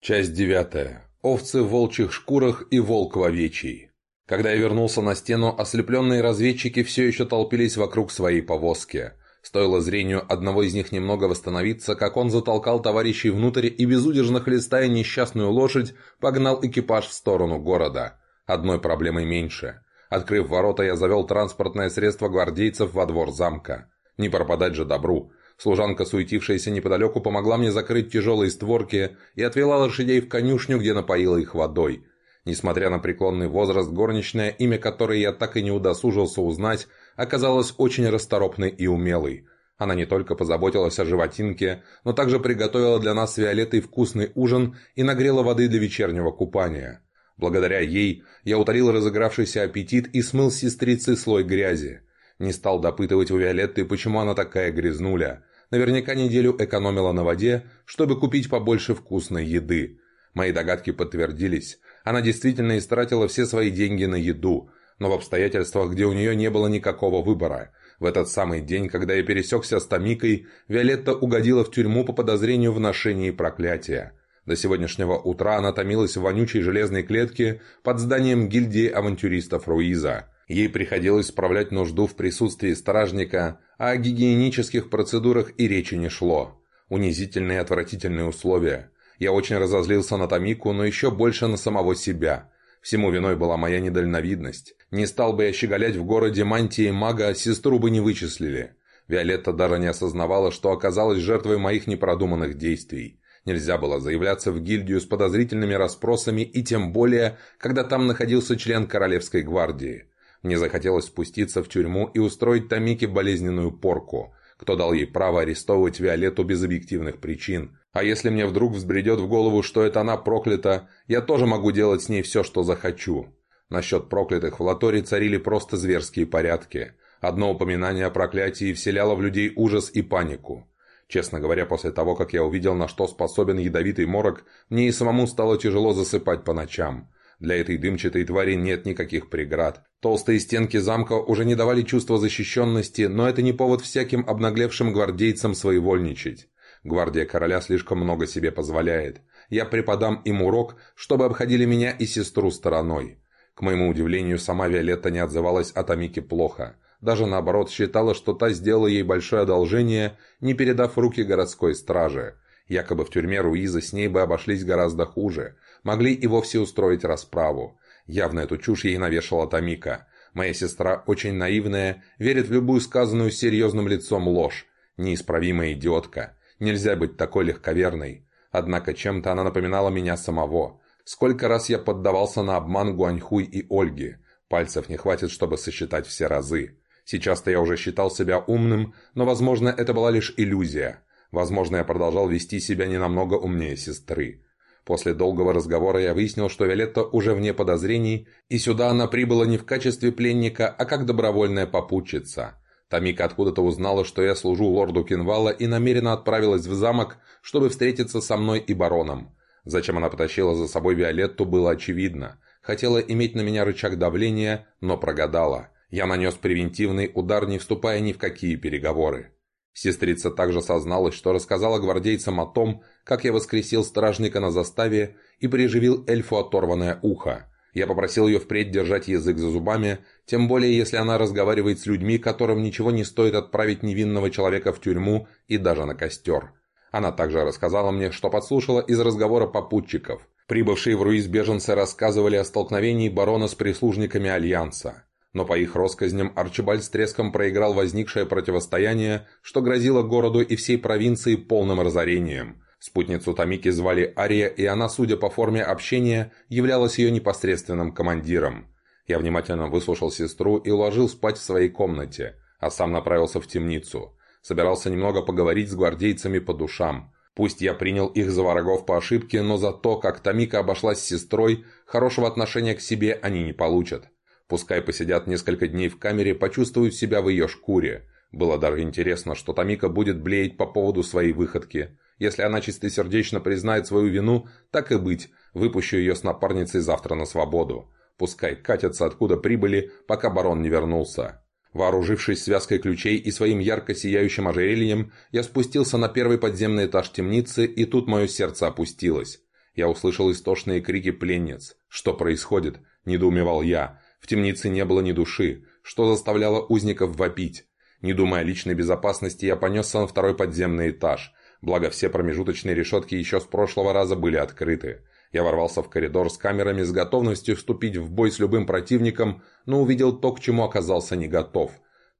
Часть девятая. Овцы в волчьих шкурах и волк в овечьей. Когда я вернулся на стену, ослепленные разведчики все еще толпились вокруг своей повозки. Стоило зрению одного из них немного восстановиться, как он затолкал товарищей внутрь и, безудержно хлестая несчастную лошадь, погнал экипаж в сторону города. Одной проблемой меньше. Открыв ворота, я завел транспортное средство гвардейцев во двор замка. Не пропадать же добру. Служанка, суетившаяся неподалеку, помогла мне закрыть тяжелые створки и отвела лошадей в конюшню, где напоила их водой. Несмотря на преклонный возраст, горничная, имя которой я так и не удосужился узнать, оказалась очень расторопной и умелой. Она не только позаботилась о животинке, но также приготовила для нас с вкусный ужин и нагрела воды для вечернего купания. Благодаря ей я утолил разыгравшийся аппетит и смыл с сестрицы слой грязи. Не стал допытывать у Виолетты, почему она такая грязнуля. Наверняка неделю экономила на воде, чтобы купить побольше вкусной еды. Мои догадки подтвердились. Она действительно истратила все свои деньги на еду, но в обстоятельствах, где у нее не было никакого выбора. В этот самый день, когда я пересекся с Томикой, Виолетта угодила в тюрьму по подозрению в ношении проклятия. До сегодняшнего утра она томилась в вонючей железной клетке под зданием гильдии авантюристов Руиза. Ей приходилось справлять нужду в присутствии стражника, а о гигиенических процедурах и речи не шло. Унизительные и отвратительные условия. Я очень разозлился на Томику, но еще больше на самого себя. Всему виной была моя недальновидность. Не стал бы я щеголять в городе мантии мага, сестру бы не вычислили. Виолетта даже не осознавала, что оказалась жертвой моих непродуманных действий. Нельзя было заявляться в гильдию с подозрительными расспросами и тем более, когда там находился член Королевской гвардии. Мне захотелось спуститься в тюрьму и устроить Томике болезненную порку. Кто дал ей право арестовывать Виолетту без объективных причин? А если мне вдруг взбредет в голову, что это она проклята, я тоже могу делать с ней все, что захочу. Насчет проклятых в Латоре царили просто зверские порядки. Одно упоминание о проклятии вселяло в людей ужас и панику. Честно говоря, после того, как я увидел, на что способен ядовитый морок, мне и самому стало тяжело засыпать по ночам. Для этой дымчатой твари нет никаких преград. Толстые стенки замка уже не давали чувства защищенности, но это не повод всяким обнаглевшим гвардейцам своевольничать. Гвардия короля слишком много себе позволяет. Я преподам им урок, чтобы обходили меня и сестру стороной. К моему удивлению, сама Виолетта не отзывалась о Томике плохо. Даже наоборот считала, что та сделала ей большое одолжение, не передав руки городской стражи. Якобы в тюрьме Руиза с ней бы обошлись гораздо хуже могли и вовсе устроить расправу. Явно эту чушь ей навешала Томика. Моя сестра очень наивная, верит в любую сказанную серьезным лицом ложь. Неисправимая идиотка. Нельзя быть такой легковерной. Однако чем-то она напоминала меня самого. Сколько раз я поддавался на обман Гуаньхуй и Ольги. Пальцев не хватит, чтобы сосчитать все разы. Сейчас-то я уже считал себя умным, но, возможно, это была лишь иллюзия. Возможно, я продолжал вести себя не намного умнее сестры. После долгого разговора я выяснил, что Виолетта уже вне подозрений, и сюда она прибыла не в качестве пленника, а как добровольная попутчица. Тамика откуда-то узнала, что я служу лорду Кинвала и намеренно отправилась в замок, чтобы встретиться со мной и бароном. Зачем она потащила за собой Виолетту, было очевидно. Хотела иметь на меня рычаг давления, но прогадала. Я нанес превентивный удар, не вступая ни в какие переговоры. Сестрица также созналась, что рассказала гвардейцам о том, как я воскресил стражника на заставе и приживил эльфу оторванное ухо. Я попросил ее впредь держать язык за зубами, тем более если она разговаривает с людьми, которым ничего не стоит отправить невинного человека в тюрьму и даже на костер. Она также рассказала мне, что подслушала из разговора попутчиков. Прибывшие в Руиз беженцы рассказывали о столкновении барона с прислужниками Альянса но по их россказням Арчибальд с треском проиграл возникшее противостояние, что грозило городу и всей провинции полным разорением. Спутницу Тамики звали Ария, и она, судя по форме общения, являлась ее непосредственным командиром. Я внимательно выслушал сестру и уложил спать в своей комнате, а сам направился в темницу. Собирался немного поговорить с гвардейцами по душам. Пусть я принял их за врагов по ошибке, но за то, как Тамика обошлась с сестрой, хорошего отношения к себе они не получат. Пускай посидят несколько дней в камере, почувствуют себя в ее шкуре. Было даже интересно, что Тамика будет блеять по поводу своей выходки. Если она чистосердечно признает свою вину, так и быть, выпущу ее с напарницей завтра на свободу. Пускай катятся откуда прибыли, пока барон не вернулся. Вооружившись связкой ключей и своим ярко сияющим ожерельем, я спустился на первый подземный этаж темницы, и тут мое сердце опустилось. Я услышал истошные крики пленниц. «Что происходит?» – недоумевал я. В темнице не было ни души, что заставляло узников вопить. Не думая о личной безопасности, я понесся на второй подземный этаж. Благо, все промежуточные решетки еще с прошлого раза были открыты. Я ворвался в коридор с камерами с готовностью вступить в бой с любым противником, но увидел то, к чему оказался не готов.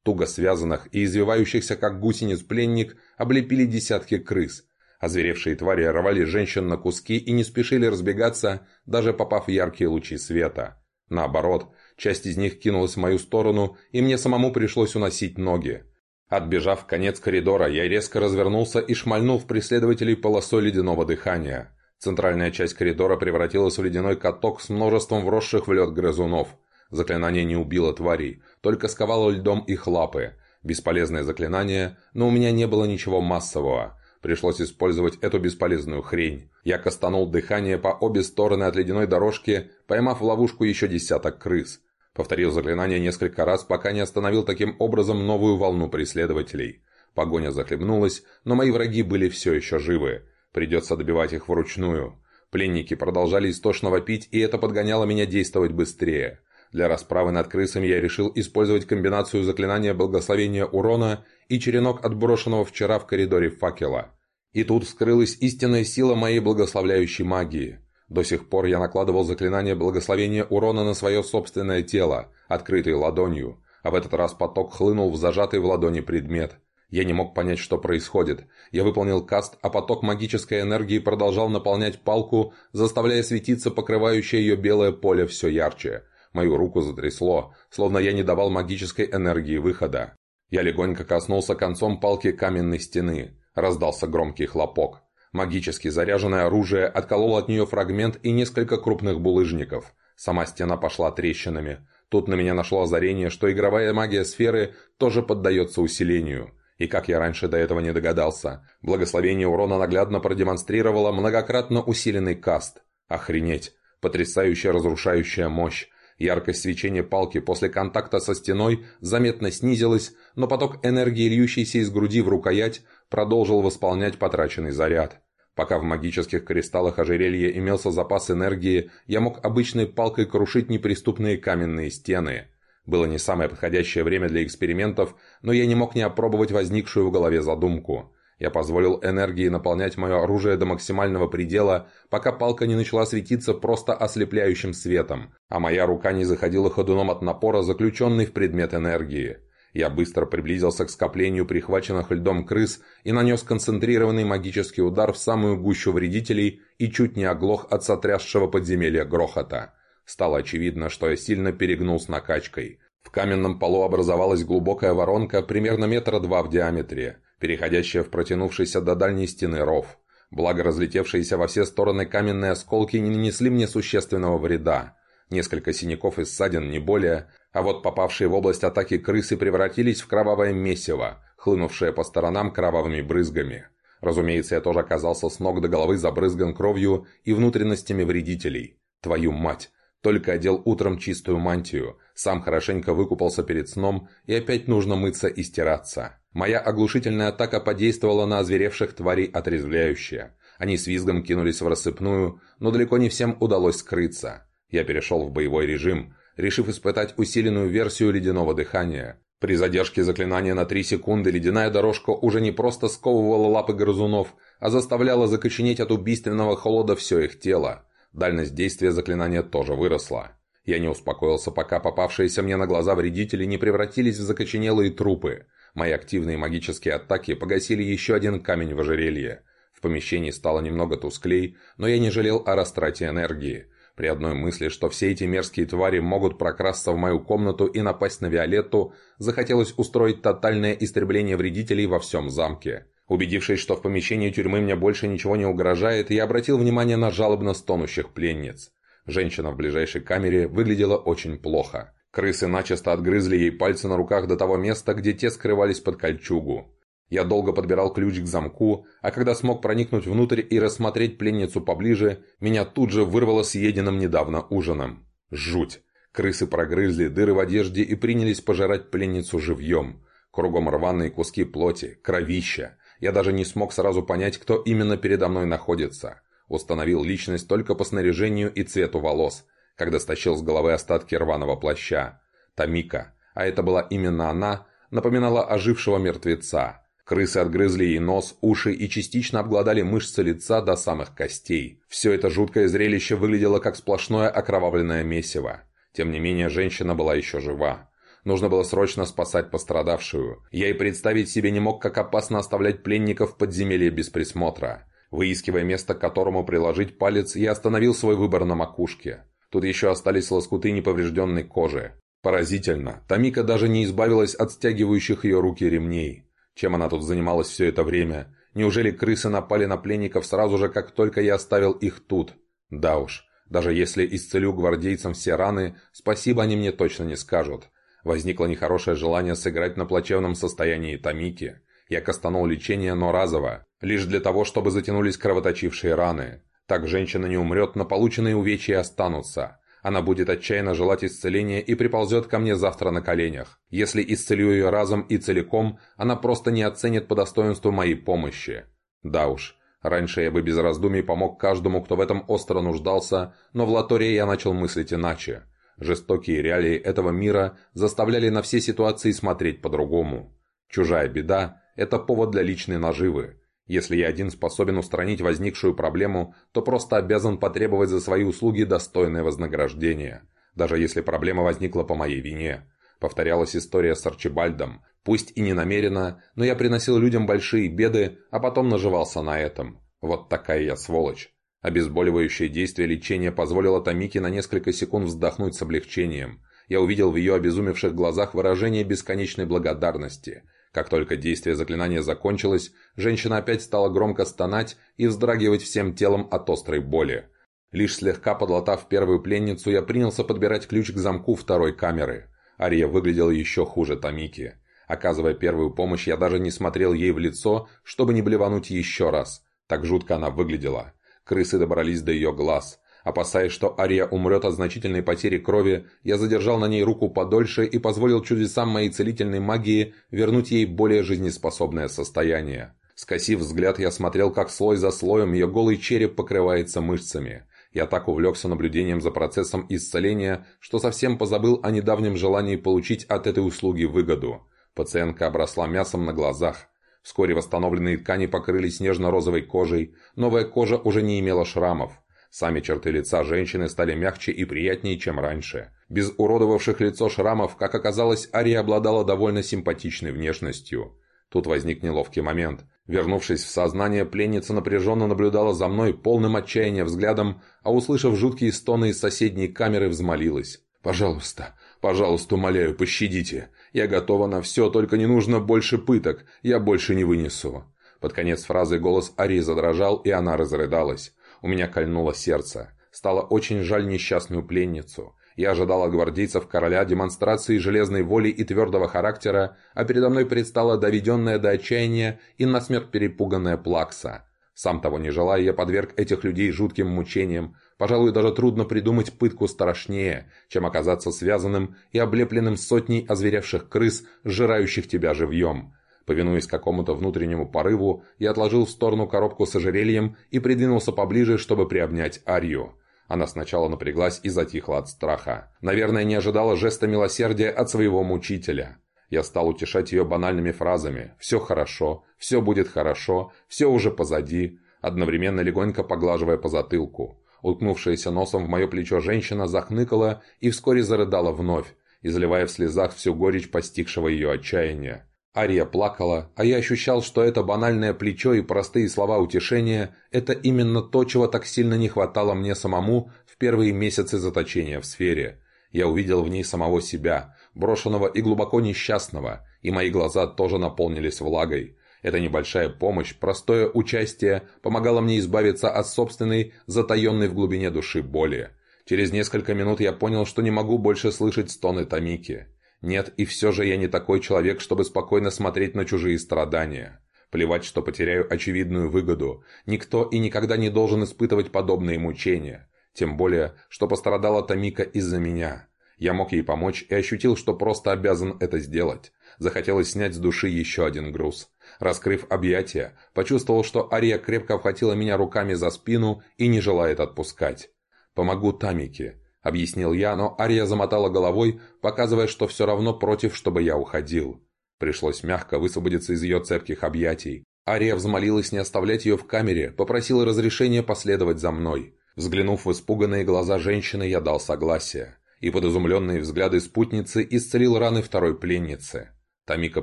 Туго связанных и извивающихся, как гусениц пленник, облепили десятки крыс. Озверевшие твари рвали женщин на куски и не спешили разбегаться, даже попав в яркие лучи света. Наоборот, часть из них кинулась в мою сторону, и мне самому пришлось уносить ноги. Отбежав в конец коридора, я резко развернулся и шмальнул в преследователей полосой ледяного дыхания. Центральная часть коридора превратилась в ледяной каток с множеством вросших в лед грызунов. Заклинание не убило тварей, только сковало льдом их лапы. Бесполезное заклинание, но у меня не было ничего массового. Пришлось использовать эту бесполезную хрень. Я кастанул дыхание по обе стороны от ледяной дорожки, поймав в ловушку еще десяток крыс. Повторил заклинание несколько раз, пока не остановил таким образом новую волну преследователей. Погоня захлебнулась, но мои враги были все еще живы. Придется добивать их вручную. Пленники продолжали истошно вопить, и это подгоняло меня действовать быстрее. Для расправы над крысами я решил использовать комбинацию заклинания благословения урона и черенок отброшенного вчера в коридоре факела. И тут вскрылась истинная сила моей благословляющей магии. До сих пор я накладывал заклинание благословения урона на свое собственное тело, открытой ладонью, а в этот раз поток хлынул в зажатый в ладони предмет. Я не мог понять, что происходит. Я выполнил каст, а поток магической энергии продолжал наполнять палку, заставляя светиться покрывающее ее белое поле все ярче. Мою руку затрясло, словно я не давал магической энергии выхода. Я легонько коснулся концом палки каменной стены. Раздался громкий хлопок. Магически заряженное оружие откололо от нее фрагмент и несколько крупных булыжников. Сама стена пошла трещинами. Тут на меня нашло озарение, что игровая магия сферы тоже поддается усилению. И как я раньше до этого не догадался, благословение урона наглядно продемонстрировало многократно усиленный каст. Охренеть! Потрясающая разрушающая мощь. Яркость свечения палки после контакта со стеной заметно снизилась, но поток энергии, льющийся из груди в рукоять, продолжил восполнять потраченный заряд. Пока в магических кристаллах ожерелья имелся запас энергии, я мог обычной палкой крушить неприступные каменные стены. Было не самое подходящее время для экспериментов, но я не мог не опробовать возникшую в голове задумку. Я позволил энергии наполнять мое оружие до максимального предела, пока палка не начала светиться просто ослепляющим светом, а моя рука не заходила ходуном от напора, заключенный в предмет энергии. Я быстро приблизился к скоплению прихваченных льдом крыс и нанес концентрированный магический удар в самую гущу вредителей и чуть не оглох от сотрясшего подземелья грохота. Стало очевидно, что я сильно перегнул с накачкой. В каменном полу образовалась глубокая воронка примерно метра два в диаметре, переходящая в протянувшийся до дальней стены ров. Благо разлетевшиеся во все стороны каменные осколки не нанесли мне существенного вреда. Несколько синяков и ссадин, не более, а вот попавшие в область атаки крысы превратились в кровавое месиво, хлынувшее по сторонам кровавыми брызгами. Разумеется, я тоже оказался с ног до головы забрызган кровью и внутренностями вредителей. Твою мать! Только одел утром чистую мантию, сам хорошенько выкупался перед сном, и опять нужно мыться и стираться. Моя оглушительная атака подействовала на озверевших тварей отрезвляюще. Они с визгом кинулись в рассыпную, но далеко не всем удалось скрыться. Я перешел в боевой режим, решив испытать усиленную версию ледяного дыхания. При задержке заклинания на 3 секунды ледяная дорожка уже не просто сковывала лапы грызунов, а заставляла закоченеть от убийственного холода все их тело. Дальность действия заклинания тоже выросла. Я не успокоился, пока попавшиеся мне на глаза вредители не превратились в закоченелые трупы. Мои активные магические атаки погасили еще один камень в ожерелье. В помещении стало немного тусклей, но я не жалел о растрате энергии. При одной мысли, что все эти мерзкие твари могут прокрасться в мою комнату и напасть на Виолетту, захотелось устроить тотальное истребление вредителей во всем замке. Убедившись, что в помещении тюрьмы мне больше ничего не угрожает, я обратил внимание на жалобно стонущих пленниц. Женщина в ближайшей камере выглядела очень плохо. Крысы начисто отгрызли ей пальцы на руках до того места, где те скрывались под кольчугу. Я долго подбирал ключ к замку, а когда смог проникнуть внутрь и рассмотреть пленницу поближе, меня тут же вырвало съеденным недавно ужином. Жуть! Крысы прогрызли дыры в одежде и принялись пожирать пленницу живьем. Кругом рваные куски плоти, кровища. Я даже не смог сразу понять, кто именно передо мной находится. Установил личность только по снаряжению и цвету волос, когда стащил с головы остатки рваного плаща. Тамика, а это была именно она, напоминала ожившего мертвеца. Крысы отгрызли ей нос, уши и частично обглодали мышцы лица до самых костей. Все это жуткое зрелище выглядело как сплошное окровавленное месиво. Тем не менее, женщина была еще жива. Нужно было срочно спасать пострадавшую. Я и представить себе не мог, как опасно оставлять пленников в подземелье без присмотра. Выискивая место, к которому приложить палец, я остановил свой выбор на макушке. Тут еще остались лоскуты неповрежденной кожи. Поразительно, Тамика даже не избавилась от стягивающих ее руки ремней. Чем она тут занималась все это время? Неужели крысы напали на пленников сразу же, как только я оставил их тут? Да уж, даже если исцелю гвардейцам все раны, спасибо они мне точно не скажут. Возникло нехорошее желание сыграть на плачевном состоянии Тамики. Я кастанул лечение, но разово, лишь для того, чтобы затянулись кровоточившие раны. Так женщина не умрет, но полученные увечья останутся. Она будет отчаянно желать исцеления и приползет ко мне завтра на коленях. Если исцелю ее разом и целиком, она просто не оценит по достоинству моей помощи. Да уж, раньше я бы без раздумий помог каждому, кто в этом остро нуждался, но в Латоре я начал мыслить иначе. Жестокие реалии этого мира заставляли на все ситуации смотреть по-другому. Чужая беда – это повод для личной наживы. Если я один способен устранить возникшую проблему, то просто обязан потребовать за свои услуги достойное вознаграждение, даже если проблема возникла по моей вине. Повторялась история с Арчибальдом, пусть и не намеренно, но я приносил людям большие беды, а потом наживался на этом. Вот такая я сволочь. Обезболивающее действие лечения позволило Тамике на несколько секунд вздохнуть с облегчением. Я увидел в ее обезумевших глазах выражение бесконечной благодарности – как только действие заклинания закончилось, женщина опять стала громко стонать и вздрагивать всем телом от острой боли. Лишь слегка подлатав первую пленницу, я принялся подбирать ключ к замку второй камеры. Ария выглядела еще хуже Тамики. Оказывая первую помощь, я даже не смотрел ей в лицо, чтобы не блевануть еще раз. Так жутко она выглядела. Крысы добрались до ее глаз. Опасаясь, что Ария умрет от значительной потери крови, я задержал на ней руку подольше и позволил чудесам моей целительной магии вернуть ей более жизнеспособное состояние. Скосив взгляд, я смотрел, как слой за слоем ее голый череп покрывается мышцами. Я так увлекся наблюдением за процессом исцеления, что совсем позабыл о недавнем желании получить от этой услуги выгоду. Пациентка обросла мясом на глазах. Вскоре восстановленные ткани покрылись нежно-розовой кожей, новая кожа уже не имела шрамов. Сами черты лица женщины стали мягче и приятнее, чем раньше. Без уродовавших лицо шрамов, как оказалось, Ария обладала довольно симпатичной внешностью. Тут возник неловкий момент. Вернувшись в сознание, пленница напряженно наблюдала за мной полным отчаяния взглядом, а услышав жуткие стоны из соседней камеры, взмолилась. «Пожалуйста, пожалуйста, умоляю, пощадите. Я готова на все, только не нужно больше пыток. Я больше не вынесу». Под конец фразы голос Арии задрожал, и она разрыдалась. У меня кольнуло сердце. Стало очень жаль несчастную пленницу. Я ожидал от гвардейцев короля демонстрации железной воли и твердого характера, а передо мной предстала доведенная до отчаяния и насмерть перепуганная плакса. Сам того не желая, я подверг этих людей жутким мучениям. Пожалуй, даже трудно придумать пытку страшнее, чем оказаться связанным и облепленным сотней озверевших крыс, сжирающих тебя живьем. Повинуясь какому-то внутреннему порыву, я отложил в сторону коробку с ожерельем и придвинулся поближе, чтобы приобнять Арию. Она сначала напряглась и затихла от страха. Наверное, не ожидала жеста милосердия от своего мучителя. Я стал утешать ее банальными фразами «все хорошо», «все будет хорошо», «все уже позади», одновременно легонько поглаживая по затылку. Уткнувшаяся носом в мое плечо женщина захныкала и вскоре зарыдала вновь, изливая в слезах всю горечь постигшего ее отчаяния. Ария плакала, а я ощущал, что это банальное плечо и простые слова утешения – это именно то, чего так сильно не хватало мне самому в первые месяцы заточения в сфере. Я увидел в ней самого себя, брошенного и глубоко несчастного, и мои глаза тоже наполнились влагой. Эта небольшая помощь, простое участие помогало мне избавиться от собственной, затаенной в глубине души боли. Через несколько минут я понял, что не могу больше слышать стоны Тамики. Нет, и все же я не такой человек, чтобы спокойно смотреть на чужие страдания. Плевать, что потеряю очевидную выгоду. Никто и никогда не должен испытывать подобные мучения. Тем более, что пострадала Тамика из-за меня. Я мог ей помочь и ощутил, что просто обязан это сделать. Захотелось снять с души еще один груз. Раскрыв объятия, почувствовал, что Ария крепко обхватила меня руками за спину и не желает отпускать. «Помогу Тамике», — объяснил я, но Ария замотала головой, показывая, что все равно против, чтобы я уходил. Пришлось мягко высвободиться из ее цепких объятий. Ария взмолилась не оставлять ее в камере, попросила разрешения последовать за мной. Взглянув в испуганные глаза женщины, я дал согласие. И под изумленные взгляды спутницы исцелил раны второй пленницы. Тамика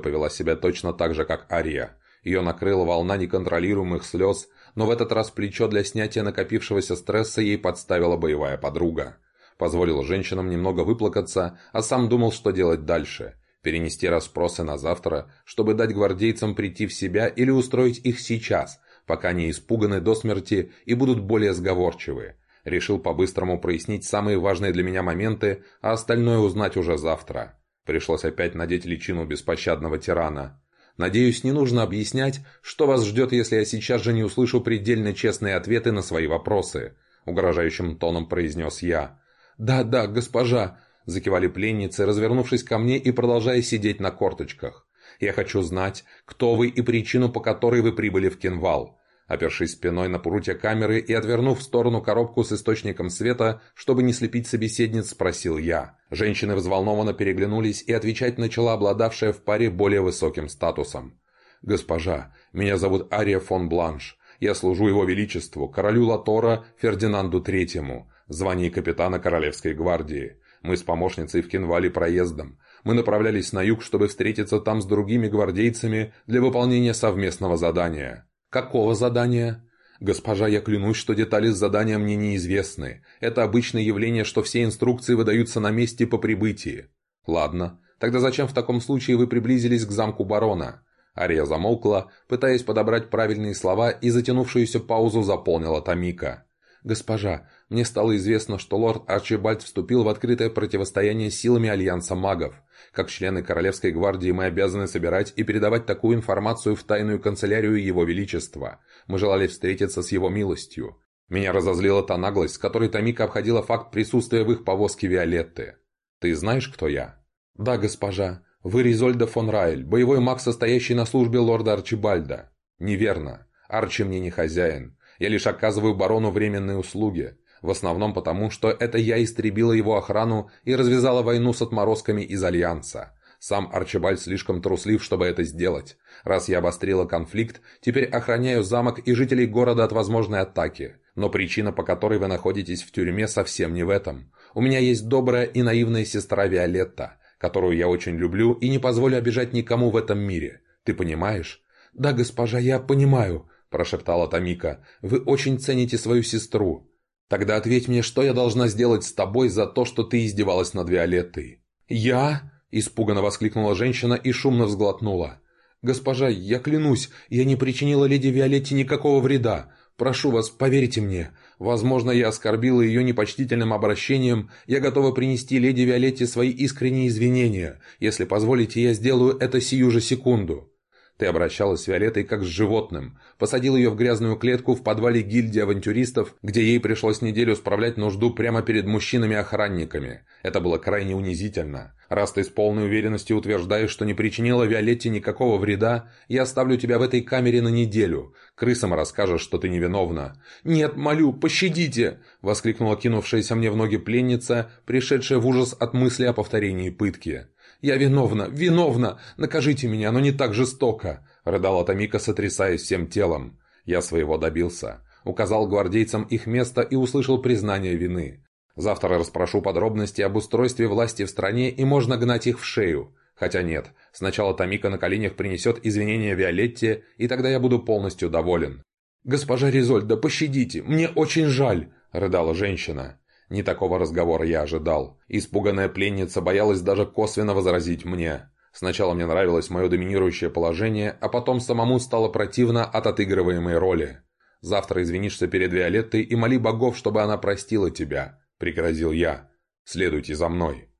повела себя точно так же, как Ария. Ее накрыла волна неконтролируемых слез, но в этот раз плечо для снятия накопившегося стресса ей подставила боевая подруга. Позволил женщинам немного выплакаться, а сам думал, что делать дальше. Перенести расспросы на завтра, чтобы дать гвардейцам прийти в себя или устроить их сейчас, пока они испуганы до смерти и будут более сговорчивы. Решил по-быстрому прояснить самые важные для меня моменты, а остальное узнать уже завтра. Пришлось опять надеть личину беспощадного тирана. Надеюсь, не нужно объяснять, что вас ждет, если я сейчас же не услышу предельно честные ответы на свои вопросы», — угрожающим тоном произнес я. «Да, да, госпожа», — закивали пленницы, развернувшись ко мне и продолжая сидеть на корточках. «Я хочу знать, кто вы и причину, по которой вы прибыли в Кенвал. Опершись спиной на прутья камеры и отвернув в сторону коробку с источником света, чтобы не слепить собеседниц, спросил я. Женщины взволнованно переглянулись, и отвечать начала обладавшая в паре более высоким статусом. «Госпожа, меня зовут Ария фон Бланш. Я служу его величеству, королю Латора Фердинанду Третьему, звании капитана Королевской гвардии. Мы с помощницей в Кенвале проездом. Мы направлялись на юг, чтобы встретиться там с другими гвардейцами для выполнения совместного задания». «Какого задания?» «Госпожа, я клянусь, что детали задания мне неизвестны. Это обычное явление, что все инструкции выдаются на месте по прибытии». «Ладно. Тогда зачем в таком случае вы приблизились к замку барона?» Ария замолкла, пытаясь подобрать правильные слова, и затянувшуюся паузу заполнила Тамика. «Госпожа, мне стало известно, что лорд Арчибальд вступил в открытое противостояние силами Альянса магов. Как члены Королевской гвардии мы обязаны собирать и передавать такую информацию в тайную канцелярию Его Величества. Мы желали встретиться с Его милостью. Меня разозлила та наглость, с которой Тамика обходила факт присутствия в их повозке Виолетты. Ты знаешь, кто я? Да, госпожа. Вы Ризольда фон Райль, боевой маг, состоящий на службе лорда Арчибальда. Неверно. Арчи мне не хозяин. Я лишь оказываю барону временные услуги. В основном потому, что это я истребила его охрану и развязала войну с отморозками из Альянса. Сам Арчибальд слишком труслив, чтобы это сделать. Раз я обострила конфликт, теперь охраняю замок и жителей города от возможной атаки. Но причина, по которой вы находитесь в тюрьме, совсем не в этом. У меня есть добрая и наивная сестра Виолетта, которую я очень люблю и не позволю обижать никому в этом мире. Ты понимаешь? Да, госпожа, я понимаю, – прошептала Тамика. «Вы очень цените свою сестру. Тогда ответь мне, что я должна сделать с тобой за то, что ты издевалась над Виолеттой?» «Я?» – испуганно воскликнула женщина и шумно взглотнула. «Госпожа, я клянусь, я не причинила леди Виолетте никакого вреда. Прошу вас, поверьте мне. Возможно, я оскорбила ее непочтительным обращением. Я готова принести леди Виолетте свои искренние извинения. Если позволите, я сделаю это сию же секунду». Ты обращалась с Виолеттой как с животным. Посадил ее в грязную клетку в подвале гильдии авантюристов, где ей пришлось неделю справлять нужду прямо перед мужчинами-охранниками. Это было крайне унизительно. Раз ты с полной уверенностью утверждаешь, что не причинила Виолетте никакого вреда, я оставлю тебя в этой камере на неделю. Крысам расскажешь, что ты невиновна». «Нет, молю, пощадите!» — воскликнула кинувшаяся мне в ноги пленница, пришедшая в ужас от мысли о повторении пытки. «Я виновна, виновна! Накажите меня, но не так жестоко!» — рыдала Томика, сотрясаясь всем телом. Я своего добился. Указал гвардейцам их место и услышал признание вины. Завтра расспрошу подробности об устройстве власти в стране, и можно гнать их в шею. Хотя нет, сначала Томика на коленях принесет извинения Виолетте, и тогда я буду полностью доволен. «Госпожа Ризольда, пощадите, мне очень жаль!» — рыдала женщина. Не такого разговора я ожидал. Испуганная пленница боялась даже косвенно возразить мне. Сначала мне нравилось мое доминирующее положение, а потом самому стало противно от отыгрываемой роли. «Завтра извинишься перед Виолеттой и моли богов, чтобы она простила тебя», — пригрозил я. «Следуйте за мной».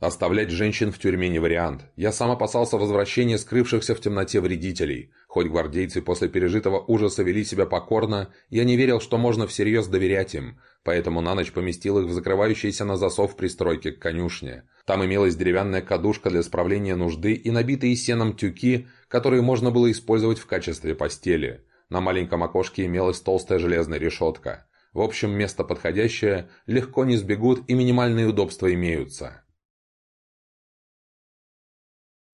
Оставлять женщин в тюрьме не вариант. Я сам опасался возвращения скрывшихся в темноте вредителей. Хоть гвардейцы после пережитого ужаса вели себя покорно, я не верил, что можно всерьез доверять им, поэтому на ночь поместил их в закрывающиеся на засов пристройки к конюшне. Там имелась деревянная кадушка для справления нужды и набитые сеном тюки, которые можно было использовать в качестве постели. На маленьком окошке имелась толстая железная решетка. В общем, место подходящее, легко не сбегут и минимальные удобства имеются.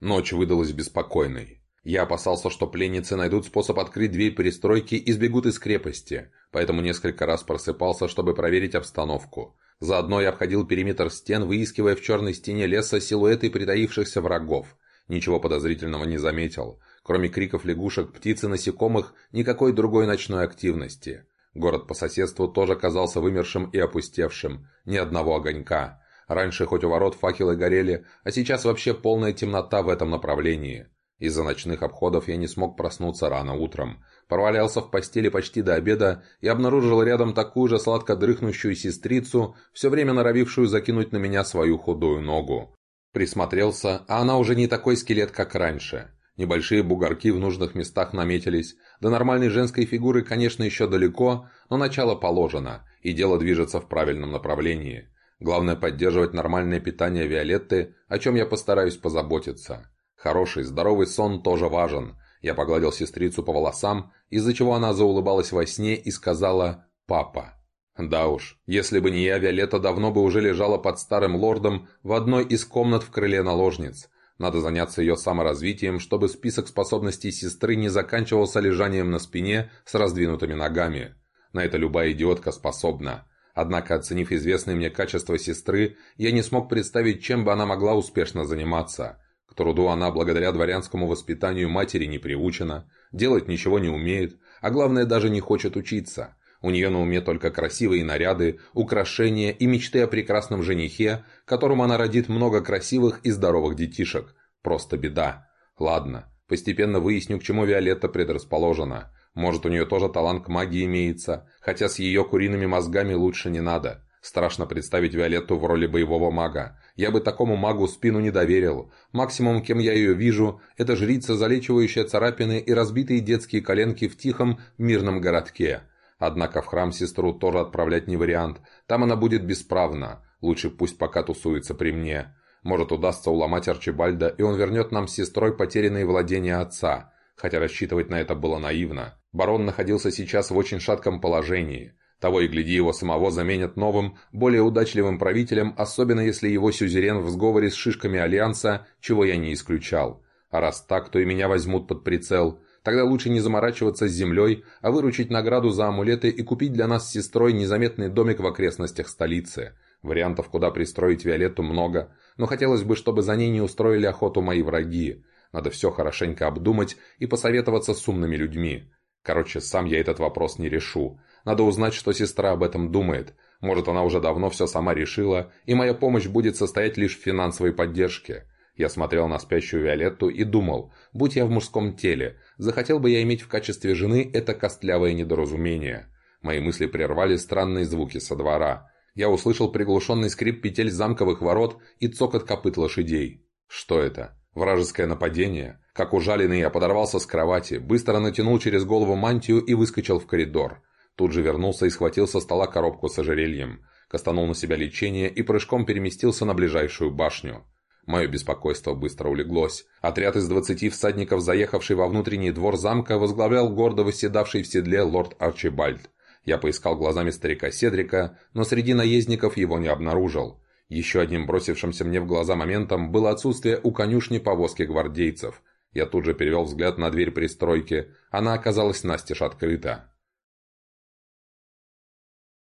Ночь выдалась беспокойной. Я опасался, что пленницы найдут способ открыть дверь перестройки и сбегут из крепости, поэтому несколько раз просыпался, чтобы проверить обстановку. Заодно я обходил периметр стен, выискивая в черной стене леса силуэты притаившихся врагов. Ничего подозрительного не заметил. Кроме криков лягушек, птиц и насекомых, никакой другой ночной активности. Город по соседству тоже казался вымершим и опустевшим. Ни одного огонька. Раньше хоть у ворот факелы горели, а сейчас вообще полная темнота в этом направлении. Из-за ночных обходов я не смог проснуться рано утром. Провалялся в постели почти до обеда и обнаружил рядом такую же сладко дрыхнущую сестрицу, все время норовившую закинуть на меня свою худую ногу. Присмотрелся, а она уже не такой скелет, как раньше. Небольшие бугорки в нужных местах наметились. До нормальной женской фигуры, конечно, еще далеко, но начало положено, и дело движется в правильном направлении. Главное поддерживать нормальное питание Виолетты, о чем я постараюсь позаботиться. Хороший, здоровый сон тоже важен. Я погладил сестрицу по волосам, из-за чего она заулыбалась во сне и сказала «папа». Да уж, если бы не я, Виолетта давно бы уже лежала под старым лордом в одной из комнат в крыле наложниц. Надо заняться ее саморазвитием, чтобы список способностей сестры не заканчивался лежанием на спине с раздвинутыми ногами. На это любая идиотка способна. Однако, оценив известные мне качества сестры, я не смог представить, чем бы она могла успешно заниматься. К труду она, благодаря дворянскому воспитанию матери, не приучена, делать ничего не умеет, а главное, даже не хочет учиться. У нее на уме только красивые наряды, украшения и мечты о прекрасном женихе, которому она родит много красивых и здоровых детишек. Просто беда. Ладно, постепенно выясню, к чему Виолетта предрасположена. Может, у нее тоже талант к магии имеется, хотя с ее куриными мозгами лучше не надо. Страшно представить Виолетту в роли боевого мага. Я бы такому магу спину не доверил. Максимум, кем я ее вижу, это жрица, залечивающая царапины и разбитые детские коленки в тихом, мирном городке. Однако в храм сестру тоже отправлять не вариант. Там она будет бесправна. Лучше пусть пока тусуется при мне. Может, удастся уломать Арчибальда, и он вернет нам с сестрой потерянные владения отца. Хотя рассчитывать на это было наивно. Барон находился сейчас в очень шатком положении. Того и гляди, его самого заменят новым, более удачливым правителем, особенно если его сюзерен в сговоре с шишками Альянса, чего я не исключал. А раз так, то и меня возьмут под прицел. Тогда лучше не заморачиваться с землей, а выручить награду за амулеты и купить для нас с сестрой незаметный домик в окрестностях столицы. Вариантов, куда пристроить Виолетту, много, но хотелось бы, чтобы за ней не устроили охоту мои враги. Надо все хорошенько обдумать и посоветоваться с умными людьми. Короче, сам я этот вопрос не решу. Надо узнать, что сестра об этом думает. Может, она уже давно все сама решила, и моя помощь будет состоять лишь в финансовой поддержке. Я смотрел на спящую Виолетту и думал, будь я в мужском теле, захотел бы я иметь в качестве жены это костлявое недоразумение. Мои мысли прервали странные звуки со двора. Я услышал приглушенный скрип петель замковых ворот и цокот копыт лошадей. Что это? Вражеское нападение? Как ужаленный я подорвался с кровати, быстро натянул через голову мантию и выскочил в коридор. Тут же вернулся и схватил со стола коробку с ожерельем. Костанул на себя лечение и прыжком переместился на ближайшую башню. Мое беспокойство быстро улеглось. Отряд из двадцати всадников, заехавший во внутренний двор замка, возглавлял гордо восседавший в седле лорд Арчибальд. Я поискал глазами старика Седрика, но среди наездников его не обнаружил. Еще одним бросившимся мне в глаза моментом было отсутствие у конюшни повозки гвардейцев – я тут же перевел взгляд на дверь пристройки. Она оказалась настежь открыта.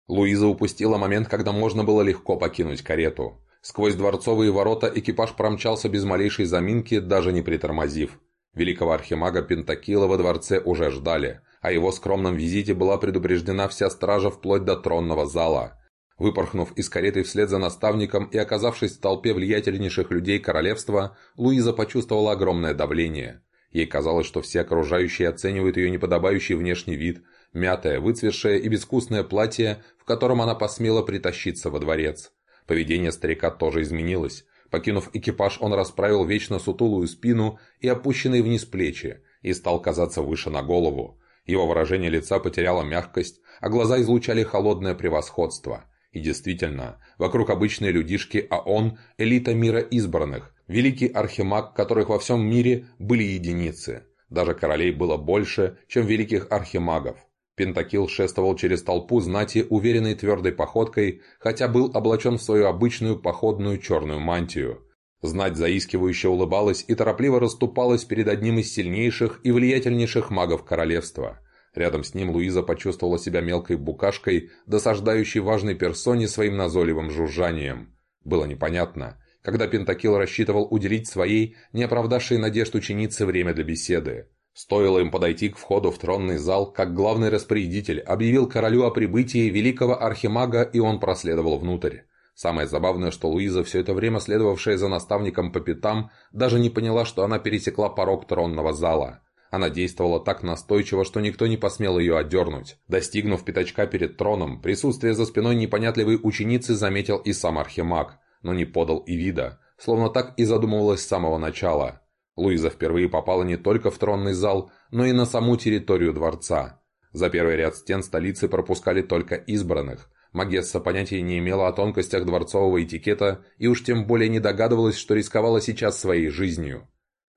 Луиза упустила момент, когда можно было легко покинуть карету. Сквозь дворцовые ворота экипаж промчался без малейшей заминки, даже не притормозив. Великого архимага Пентакила во дворце уже ждали. О его скромном визите была предупреждена вся стража вплоть до тронного зала. Выпорхнув из кареты вслед за наставником и оказавшись в толпе влиятельнейших людей королевства, Луиза почувствовала огромное давление. Ей казалось, что все окружающие оценивают ее неподобающий внешний вид, мятое, выцветшее и безвкусное платье, в котором она посмела притащиться во дворец. Поведение старика тоже изменилось. Покинув экипаж, он расправил вечно сутулую спину и опущенные вниз плечи, и стал казаться выше на голову. Его выражение лица потеряло мягкость, а глаза излучали холодное превосходство. И действительно, вокруг обычные людишки, а он – элита мира избранных, великий архимаг, которых во всем мире были единицы. Даже королей было больше, чем великих архимагов. Пентакил шествовал через толпу знати уверенной твердой походкой, хотя был облачен в свою обычную походную черную мантию. Знать заискивающе улыбалась и торопливо расступалась перед одним из сильнейших и влиятельнейших магов королевства. Рядом с ним Луиза почувствовала себя мелкой букашкой, досаждающей важной персоне своим назойливым жужжанием. Было непонятно, когда Пентакил рассчитывал уделить своей, не оправдавшей надежд ученице время для беседы. Стоило им подойти к входу в тронный зал, как главный распорядитель объявил королю о прибытии великого архимага, и он проследовал внутрь. Самое забавное, что Луиза, все это время следовавшая за наставником по пятам, даже не поняла, что она пересекла порог тронного зала. Она действовала так настойчиво, что никто не посмел ее отдернуть. Достигнув пятачка перед троном, присутствие за спиной непонятливой ученицы заметил и сам архимаг, но не подал и вида, словно так и задумывалось с самого начала. Луиза впервые попала не только в тронный зал, но и на саму территорию дворца. За первый ряд стен столицы пропускали только избранных. Магесса понятия не имела о тонкостях дворцового этикета и уж тем более не догадывалась, что рисковала сейчас своей жизнью.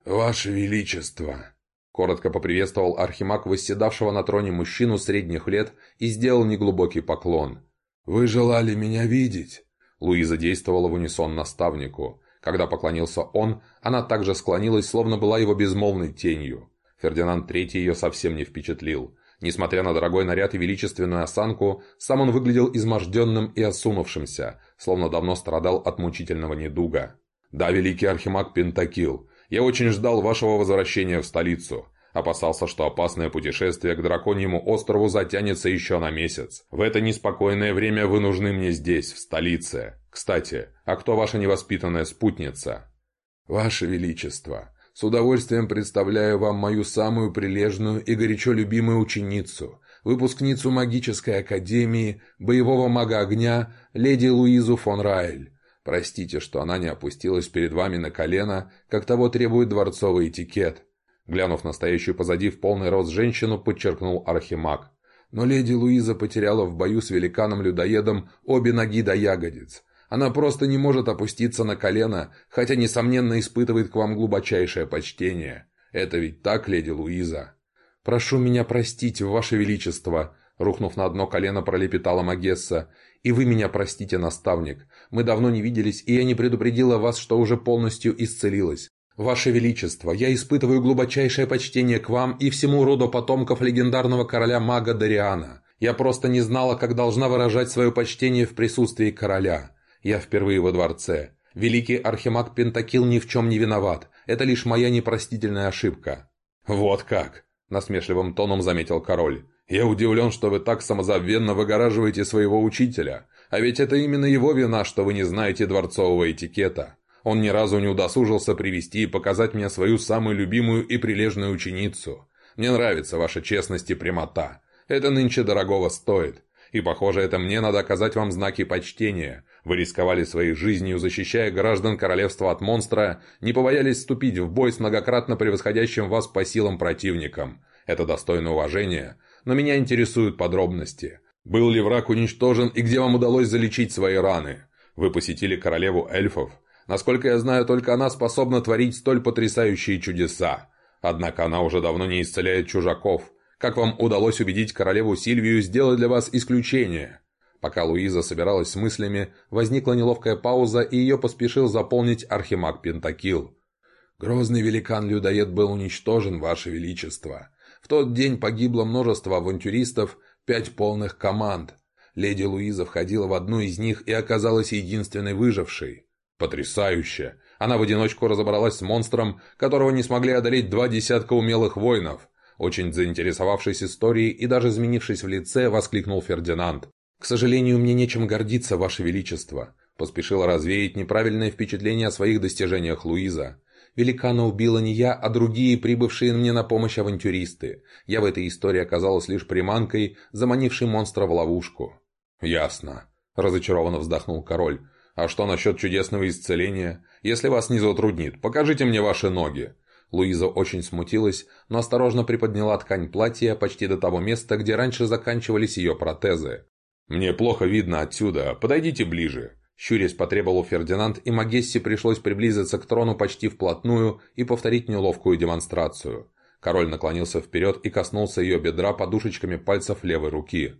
«Ваше Величество!» Коротко поприветствовал архимаг восседавшего на троне мужчину средних лет и сделал неглубокий поклон. «Вы желали меня видеть?» Луиза действовала в унисон наставнику. Когда поклонился он, она также склонилась, словно была его безмолвной тенью. Фердинанд III ее совсем не впечатлил. Несмотря на дорогой наряд и величественную осанку, сам он выглядел изможденным и осунувшимся, словно давно страдал от мучительного недуга. «Да, великий архимаг Пентакил, я очень ждал вашего возвращения в столицу. Опасался, что опасное путешествие к Драконьему острову затянется еще на месяц. В это неспокойное время вы нужны мне здесь, в столице. Кстати, а кто ваша невоспитанная спутница?» «Ваше Величество, с удовольствием представляю вам мою самую прилежную и горячо любимую ученицу, выпускницу магической академии, боевого мага огня, леди Луизу фон Райль. Простите, что она не опустилась перед вами на колено, как того требует дворцовый этикет. Глянув на стоящую позади в полный рост женщину, подчеркнул Архимаг. Но леди Луиза потеряла в бою с великаном-людоедом обе ноги до ягодиц. Она просто не может опуститься на колено, хотя, несомненно, испытывает к вам глубочайшее почтение. Это ведь так, леди Луиза? «Прошу меня простить, ваше величество», — рухнув на одно колено, пролепетала Магесса. «И вы меня простите, наставник. Мы давно не виделись, и я не предупредила вас, что уже полностью исцелилась. «Ваше Величество, я испытываю глубочайшее почтение к вам и всему роду потомков легендарного короля мага Дариана. Я просто не знала, как должна выражать свое почтение в присутствии короля. Я впервые во дворце. Великий архимаг Пентакил ни в чем не виноват. Это лишь моя непростительная ошибка». «Вот как!» – насмешливым тоном заметил король. «Я удивлен, что вы так самозабвенно выгораживаете своего учителя. А ведь это именно его вина, что вы не знаете дворцового этикета». Он ни разу не удосужился привести и показать мне свою самую любимую и прилежную ученицу. Мне нравится ваша честность и прямота. Это нынче дорогого стоит. И, похоже, это мне надо оказать вам знаки почтения. Вы рисковали своей жизнью, защищая граждан королевства от монстра, не побоялись вступить в бой с многократно превосходящим вас по силам противником. Это достойно уважения. Но меня интересуют подробности. Был ли враг уничтожен и где вам удалось залечить свои раны? Вы посетили королеву эльфов, Насколько я знаю, только она способна творить столь потрясающие чудеса. Однако она уже давно не исцеляет чужаков. Как вам удалось убедить королеву Сильвию сделать для вас исключение?» Пока Луиза собиралась с мыслями, возникла неловкая пауза, и ее поспешил заполнить архимаг Пентакил. «Грозный великан-людоед был уничтожен, Ваше Величество. В тот день погибло множество авантюристов, пять полных команд. Леди Луиза входила в одну из них и оказалась единственной выжившей. Потрясающе! Она в одиночку разобралась с монстром, которого не смогли одолеть два десятка умелых воинов. Очень заинтересовавшись историей и даже изменившись в лице, воскликнул Фердинанд. «К сожалению, мне нечем гордиться, Ваше Величество», поспешила развеять неправильное впечатление о своих достижениях Луиза. «Великана убила не я, а другие, прибывшие мне на помощь авантюристы. Я в этой истории оказалась лишь приманкой, заманившей монстра в ловушку». «Ясно», – разочарованно вздохнул король. А что насчет чудесного исцеления? Если вас не затруднит, покажите мне ваши ноги». Луиза очень смутилась, но осторожно приподняла ткань платья почти до того места, где раньше заканчивались ее протезы. «Мне плохо видно отсюда, подойдите ближе». Щурясь потребовал Фердинанд, и Магессе пришлось приблизиться к трону почти вплотную и повторить неловкую демонстрацию. Король наклонился вперед и коснулся ее бедра подушечками пальцев левой руки.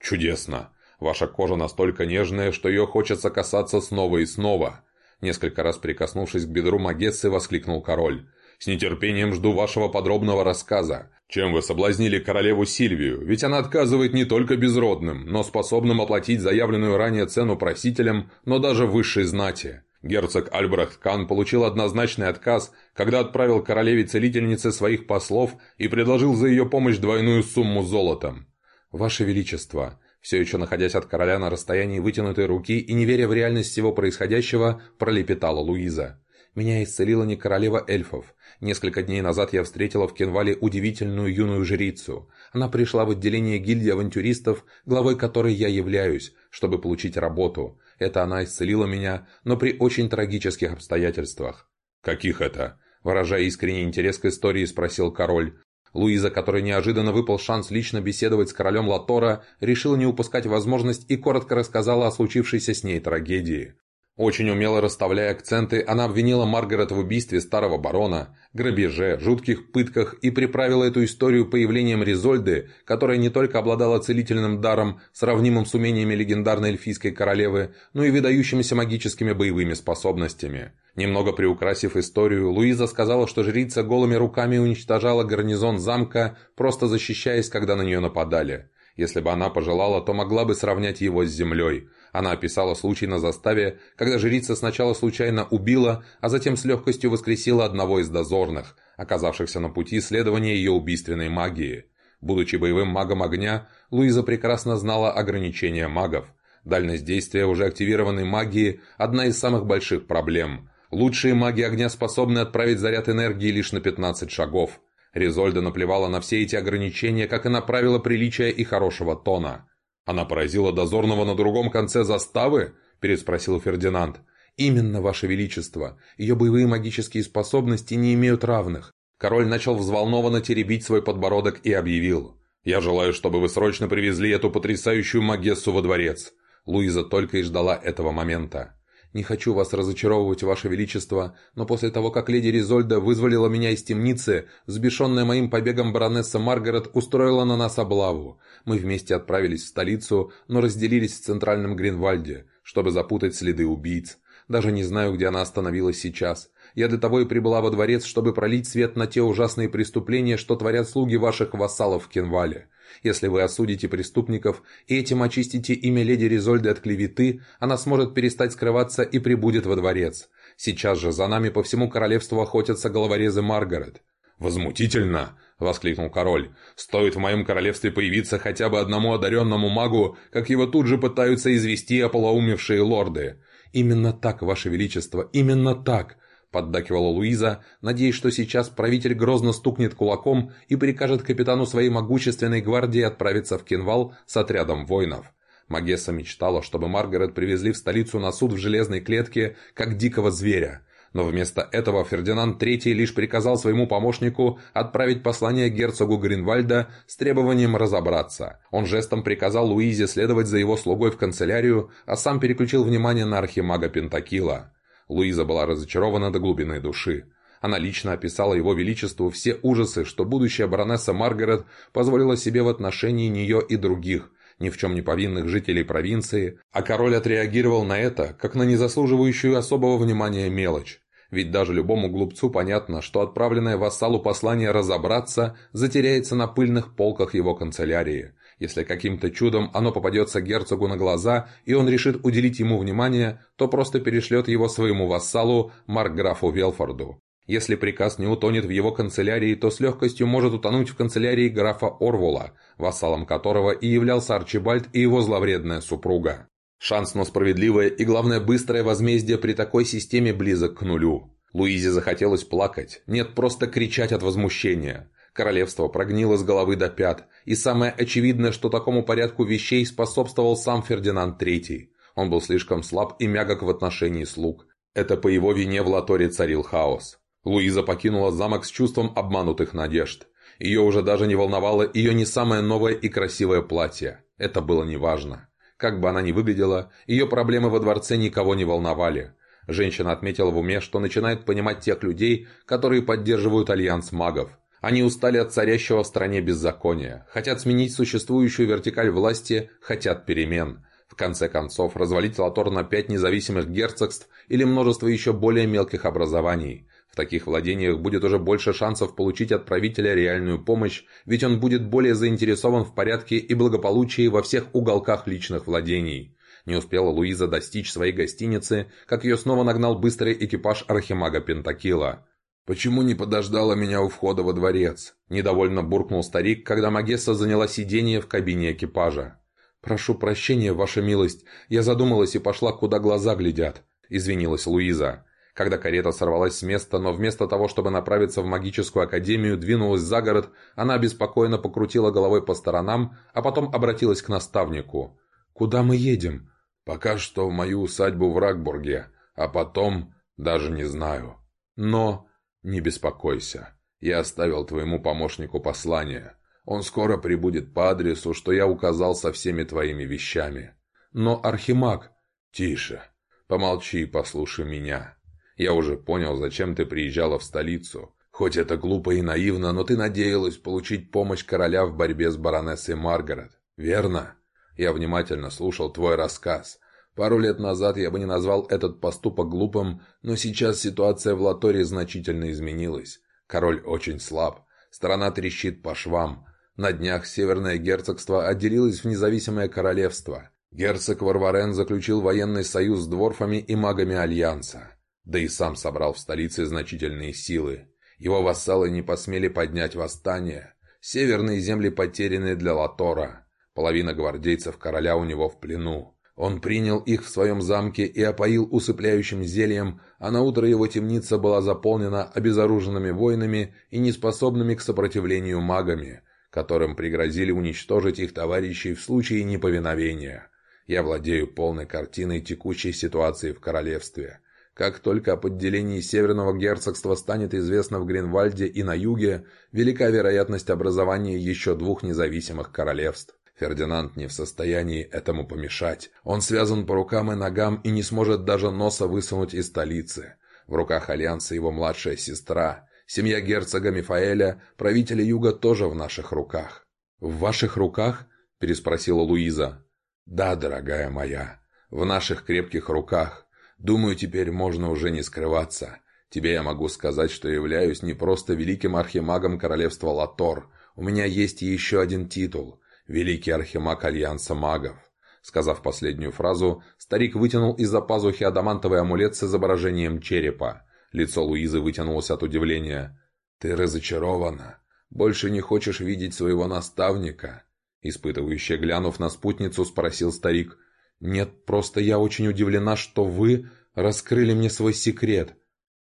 «Чудесно! Ваша кожа настолько нежная, что ее хочется касаться снова и снова!» Несколько раз прикоснувшись к бедру Магессы, воскликнул король. «С нетерпением жду вашего подробного рассказа. Чем вы соблазнили королеву Сильвию? Ведь она отказывает не только безродным, но способным оплатить заявленную ранее цену просителям, но даже высшей знати. Герцог Альбрехт Кан получил однозначный отказ, когда отправил королеве-целительнице своих послов и предложил за ее помощь двойную сумму золотом. «Ваше Величество», все еще находясь от короля на расстоянии вытянутой руки и не веря в реальность всего происходящего, пролепетала Луиза. «Меня исцелила не королева эльфов. Несколько дней назад я встретила в Кенвале удивительную юную жрицу. Она пришла в отделение гильдии авантюристов, главой которой я являюсь, чтобы получить работу. Это она исцелила меня, но при очень трагических обстоятельствах». «Каких это?» Выражая искренний интерес к истории, спросил король. Луиза, которой неожиданно выпал шанс лично беседовать с королем Латора, решила не упускать возможность и коротко рассказала о случившейся с ней трагедии. Очень умело расставляя акценты, она обвинила Маргарет в убийстве старого барона, грабеже, жутких пытках и приправила эту историю появлением Ризольды, которая не только обладала целительным даром, сравнимым с умениями легендарной эльфийской королевы, но и выдающимися магическими боевыми способностями. Немного приукрасив историю, Луиза сказала, что жрица голыми руками уничтожала гарнизон замка, просто защищаясь, когда на нее нападали. Если бы она пожелала, то могла бы сравнять его с землей. Она описала случай на заставе, когда жрица сначала случайно убила, а затем с легкостью воскресила одного из дозорных, оказавшихся на пути следования ее убийственной магии. Будучи боевым магом огня, Луиза прекрасно знала ограничения магов. Дальность действия уже активированной магии – одна из самых больших проблем. Лучшие маги огня способны отправить заряд энергии лишь на 15 шагов. Резольда наплевала на все эти ограничения, как и на правила приличия и хорошего тона. «Она поразила дозорного на другом конце заставы?» – переспросил Фердинанд. «Именно, Ваше Величество. Ее боевые магические способности не имеют равных». Король начал взволнованно теребить свой подбородок и объявил. «Я желаю, чтобы вы срочно привезли эту потрясающую Магессу во дворец». Луиза только и ждала этого момента. «Не хочу вас разочаровывать, Ваше Величество, но после того, как леди Ризольда вызволила меня из темницы, взбешенная моим побегом баронесса Маргарет устроила на нас облаву. Мы вместе отправились в столицу, но разделились в центральном Гринвальде, чтобы запутать следы убийц. Даже не знаю, где она остановилась сейчас. Я для того и прибыла во дворец, чтобы пролить свет на те ужасные преступления, что творят слуги ваших вассалов в Кенвале. Если вы осудите преступников и этим очистите имя леди Ризольды от клеветы, она сможет перестать скрываться и прибудет во дворец. Сейчас же за нами по всему королевству охотятся головорезы Маргарет». «Возмутительно!» — воскликнул король. «Стоит в моем королевстве появиться хотя бы одному одаренному магу, как его тут же пытаются извести ополоумевшие лорды». «Именно так, ваше величество, именно так!» Поддакивала Луиза, надеясь, что сейчас правитель грозно стукнет кулаком и прикажет капитану своей могущественной гвардии отправиться в Кинвал с отрядом воинов. Магесса мечтала, чтобы Маргарет привезли в столицу на суд в железной клетке, как дикого зверя. Но вместо этого Фердинанд III лишь приказал своему помощнику отправить послание герцогу Гринвальда с требованием разобраться. Он жестом приказал Луизе следовать за его слугой в канцелярию, а сам переключил внимание на архимага Пентакила. Луиза была разочарована до глубины души. Она лично описала его величеству все ужасы, что будущая баронесса Маргарет позволила себе в отношении нее и других, ни в чем не повинных жителей провинции, а король отреагировал на это, как на незаслуживающую особого внимания мелочь. Ведь даже любому глупцу понятно, что отправленное вассалу послание разобраться затеряется на пыльных полках его канцелярии. Если каким-то чудом оно попадется герцогу на глаза, и он решит уделить ему внимание, то просто перешлет его своему вассалу Маркграфу Велфорду. Если приказ не утонет в его канцелярии, то с легкостью может утонуть в канцелярии графа Орвула, вассалом которого и являлся Арчибальд и его зловредная супруга. Шанс на справедливое и, главное, быстрое возмездие при такой системе близок к нулю. Луизе захотелось плакать, нет, просто кричать от возмущения. Королевство прогнило с головы до пят, и самое очевидное, что такому порядку вещей способствовал сам Фердинанд III. Он был слишком слаб и мягок в отношении слуг. Это по его вине в Латоре царил хаос. Луиза покинула замок с чувством обманутых надежд. Ее уже даже не волновало ее не самое новое и красивое платье. Это было неважно. Как бы она ни выглядела, ее проблемы во дворце никого не волновали. Женщина отметила в уме, что начинает понимать тех людей, которые поддерживают альянс магов. Они устали от царящего в стране беззакония, хотят сменить существующую вертикаль власти, хотят перемен. В конце концов, развалить Латор на пять независимых герцогств или множество еще более мелких образований. В таких владениях будет уже больше шансов получить от правителя реальную помощь, ведь он будет более заинтересован в порядке и благополучии во всех уголках личных владений. Не успела Луиза достичь своей гостиницы, как ее снова нагнал быстрый экипаж архимага Пентакила. «Почему не подождала меня у входа во дворец?» – недовольно буркнул старик, когда Магесса заняла сиденье в кабине экипажа. «Прошу прощения, ваша милость, я задумалась и пошла, куда глаза глядят», – извинилась Луиза. Когда карета сорвалась с места, но вместо того, чтобы направиться в магическую академию, двинулась за город, она беспокойно покрутила головой по сторонам, а потом обратилась к наставнику. «Куда мы едем?» «Пока что в мою усадьбу в Ракбурге, а потом даже не знаю. Но «Не беспокойся. Я оставил твоему помощнику послание. Он скоро прибудет по адресу, что я указал со всеми твоими вещами. Но Архимаг...» «Тише. Помолчи и послушай меня. Я уже понял, зачем ты приезжала в столицу. Хоть это глупо и наивно, но ты надеялась получить помощь короля в борьбе с баронессой Маргарет. Верно? Я внимательно слушал твой рассказ. Пару лет назад я бы не назвал этот поступок глупым, но сейчас ситуация в Латоре значительно изменилась. Король очень слаб, страна трещит по швам. На днях Северное герцогство отделилось в независимое королевство. Герцог Варварен заключил военный союз с дворфами и магами Альянса. Да и сам собрал в столице значительные силы. Его вассалы не посмели поднять восстание. Северные земли потеряны для Латора. Половина гвардейцев короля у него в плену. Он принял их в своем замке и опоил усыпляющим зельем, а на утро его темница была заполнена обезоруженными воинами и неспособными к сопротивлению магами, которым пригрозили уничтожить их товарищей в случае неповиновения. Я владею полной картиной текущей ситуации в королевстве. Как только о подделении Северного герцогства станет известно в Гринвальде и на юге, велика вероятность образования еще двух независимых королевств. Фердинанд не в состоянии этому помешать. Он связан по рукам и ногам и не сможет даже носа высунуть из столицы. В руках Альянса его младшая сестра. Семья герцога Мифаэля, правителя Юга, тоже в наших руках. «В ваших руках?» – переспросила Луиза. «Да, дорогая моя, в наших крепких руках. Думаю, теперь можно уже не скрываться. Тебе я могу сказать, что являюсь не просто великим архимагом королевства Латор. У меня есть еще один титул – великий архимаг Альянса магов». Сказав последнюю фразу, старик вытянул из-за пазухи адамантовый амулет с изображением черепа. Лицо Луизы вытянулось от удивления. «Ты разочарована? Больше не хочешь видеть своего наставника?» Испытывающе глянув на спутницу, спросил старик. «Нет, просто я очень удивлена, что вы раскрыли мне свой секрет».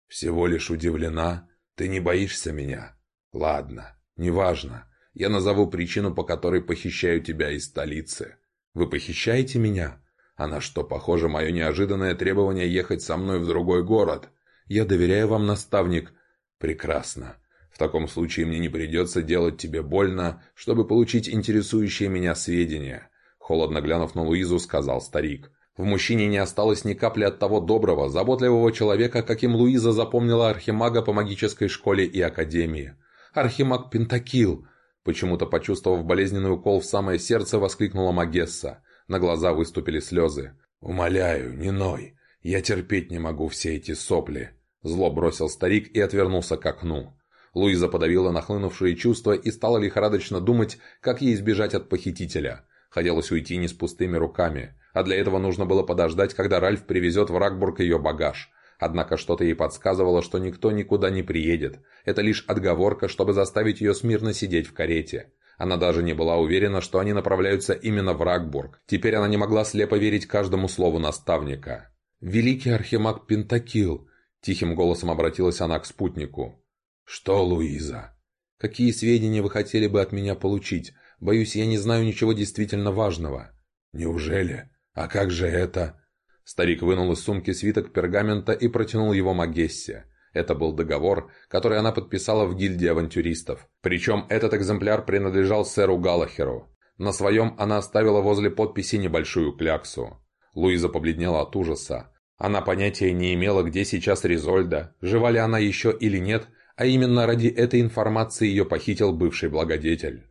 «Всего лишь удивлена? Ты не боишься меня?» «Ладно, неважно. Я назову причину, по которой похищаю тебя из столицы. Вы похищаете меня? А на что похоже мое неожиданное требование ехать со мной в другой город? Я доверяю вам, наставник. Прекрасно. В таком случае мне не придется делать тебе больно, чтобы получить интересующие меня сведения. Холодно глянув на Луизу, сказал старик. В мужчине не осталось ни капли от того доброго, заботливого человека, каким Луиза запомнила архимага по магической школе и академии. «Архимаг Пентакил!» Почему-то, почувствовав болезненный укол в самое сердце, воскликнула Магесса. На глаза выступили слезы. «Умоляю, не ной. Я терпеть не могу все эти сопли». Зло бросил старик и отвернулся к окну. Луиза подавила нахлынувшие чувства и стала лихорадочно думать, как ей избежать от похитителя. Хотелось уйти не с пустыми руками, а для этого нужно было подождать, когда Ральф привезет в Ракбург ее багаж. Однако что-то ей подсказывало, что никто никуда не приедет. Это лишь отговорка, чтобы заставить ее смирно сидеть в карете. Она даже не была уверена, что они направляются именно в Рагбург. Теперь она не могла слепо верить каждому слову наставника. «Великий архимаг Пентакил», – тихим голосом обратилась она к спутнику. «Что, Луиза?» «Какие сведения вы хотели бы от меня получить? Боюсь, я не знаю ничего действительно важного». «Неужели? А как же это?» Старик вынул из сумки свиток пергамента и протянул его Магессе. Это был договор, который она подписала в гильдии авантюристов. Причем этот экземпляр принадлежал сэру Галлахеру. На своем она оставила возле подписи небольшую кляксу. Луиза побледнела от ужаса. Она понятия не имела, где сейчас Ризольда, жива ли она еще или нет, а именно ради этой информации ее похитил бывший благодетель.